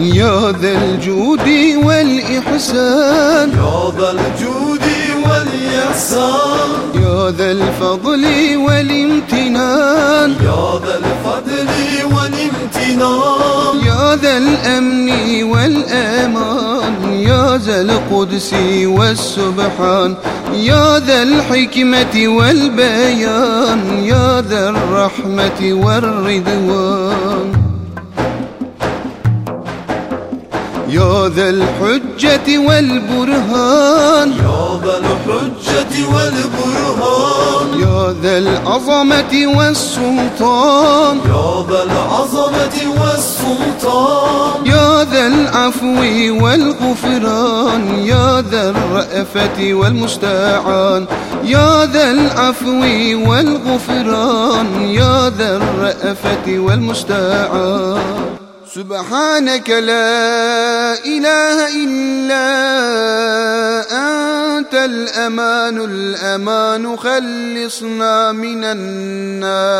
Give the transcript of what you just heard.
يا ذا الجود والإحسان. يا ذا الجود والإحسان. يا ذا الفضل والامتنان. يا ذا الفضل والامتنان. يا ذا الأمن والأمان. يا ذا القدس والسبحان. يا ذا الحكمة والبيان. يا ذا الرحمة والرضوان. يا ذا الحجة والبرهان. يا ذا الحجة والبرهان يا ذا العظمة والسلطان يا ذا العظمة والسلطان. يا ذا العفو والغفران. يا ذا الرأفة والمستعان. يا ذا العفو والغفران. يا ذا الرأفة والمستعان. سبحانك لا إله إلا أنت الأمان الأمان خلصنا من النار.